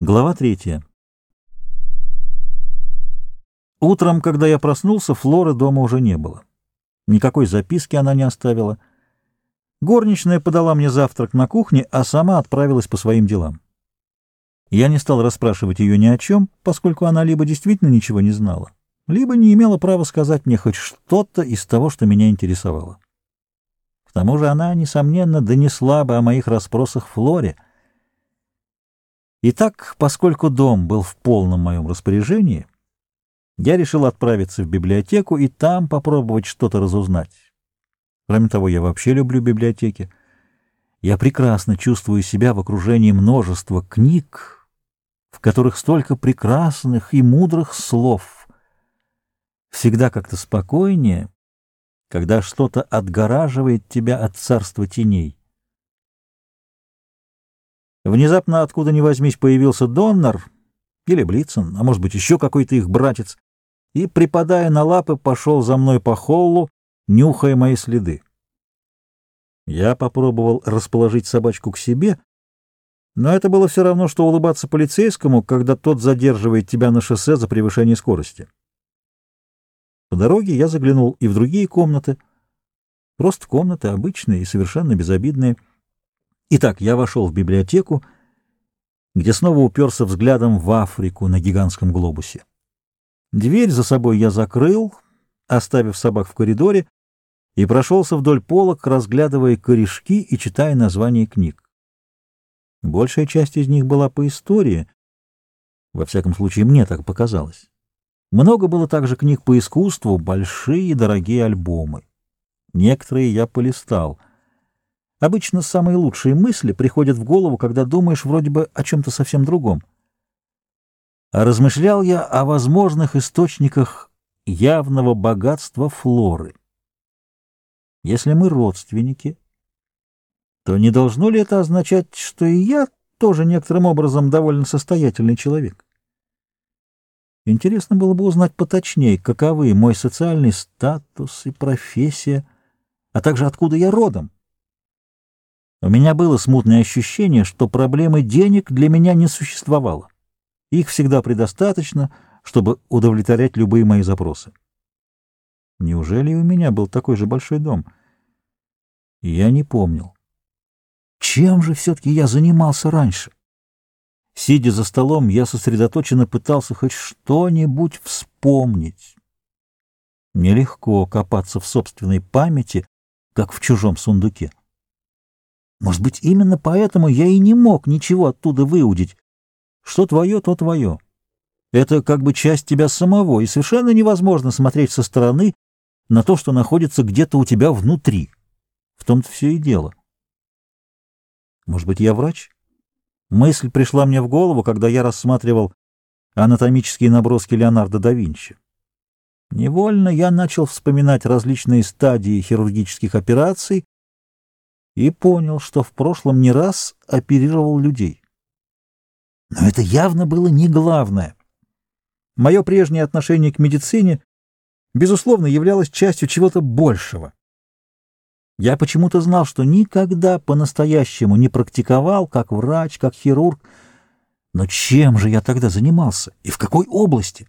Глава третья. Утром, когда я проснулся, Флоры дома уже не было. Никакой записки она не оставила. Горничная подала мне завтрак на кухне, а сама отправилась по своим делам. Я не стал расспрашивать ее ни о чем, поскольку она либо действительно ничего не знала, либо не имела права сказать мне хоть что-то из того, что меня интересовало. К тому же она, несомненно, донесла бы о моих расспросах Флоре — Итак, поскольку дом был в полном моем распоряжении, я решил отправиться в библиотеку и там попробовать что-то разузнать. Кроме того, я вообще люблю библиотеки. Я прекрасно чувствую себя в окружении множества книг, в которых столько прекрасных и мудрых слов. Всегда как-то спокойнее, когда что-то отгораживает тебя от царства теней. Внезапно, откуда ни возьмись, появился Доннер или Блицен, а может быть еще какой-то их братец, и, припадая на лапы, пошел за мной по холлу, нюхая мои следы. Я попробовал расположить собачку к себе, но это было все равно, что улыбаться полицейскому, когда тот задерживает тебя на шоссе за превышение скорости. По дороге я заглянул и в другие комнаты, просто комнаты обычные и совершенно безобидные, Итак, я вошел в библиотеку, где снова уперся взглядом в Африку на гигантском глобусе. Дверь за собой я закрыл, оставив собак в коридоре, и прошелся вдоль полок, разглядывая корешки и читая названия книг. Большая часть из них была по истории, во всяком случае, мне так показалось. Много было также книг по искусству, большие дорогие альбомы. Некоторые я полистал — Обычно самые лучшие мысли приходят в голову, когда думаешь вроде бы о чем-то совсем другом. А размышлял я о возможных источниках явного богатства флоры. Если мы родственники, то не должно ли это означать, что и я тоже некоторым образом довольно состоятельный человек? Интересно было бы узнать поточнее, каковы мой социальный статус и профессия, а также откуда я родом. У меня было смутное ощущение, что проблемы денег для меня не существовало. Их всегда предостаточно, чтобы удовлетворять любые мои запросы. Неужели у меня был такой же большой дом? Я не помнил. Чем же все-таки я занимался раньше? Сидя за столом, я сосредоточенно пытался хоть что-нибудь вспомнить. Нелегко копаться в собственной памяти, как в чужом сундуке. Может быть, именно поэтому я и не мог ничего оттуда выудить. Что твое, то твое. Это как бы часть тебя самого, и совершенно невозможно смотреть со стороны на то, что находится где-то у тебя внутри. В том-то все и дело. Может быть, я врач? Мысль пришла мне в голову, когда я рассматривал анатомические наброски Леонардо да Винчи. Невольно я начал вспоминать различные стадии хирургических операций, и понял, что в прошлом не раз оперировал людей. Но это явно было не главное. Мое прежнее отношение к медицине, безусловно, являлось частью чего-то большего. Я почему-то знал, что никогда по-настоящему не практиковал как врач, как хирург. Но чем же я тогда занимался и в какой области?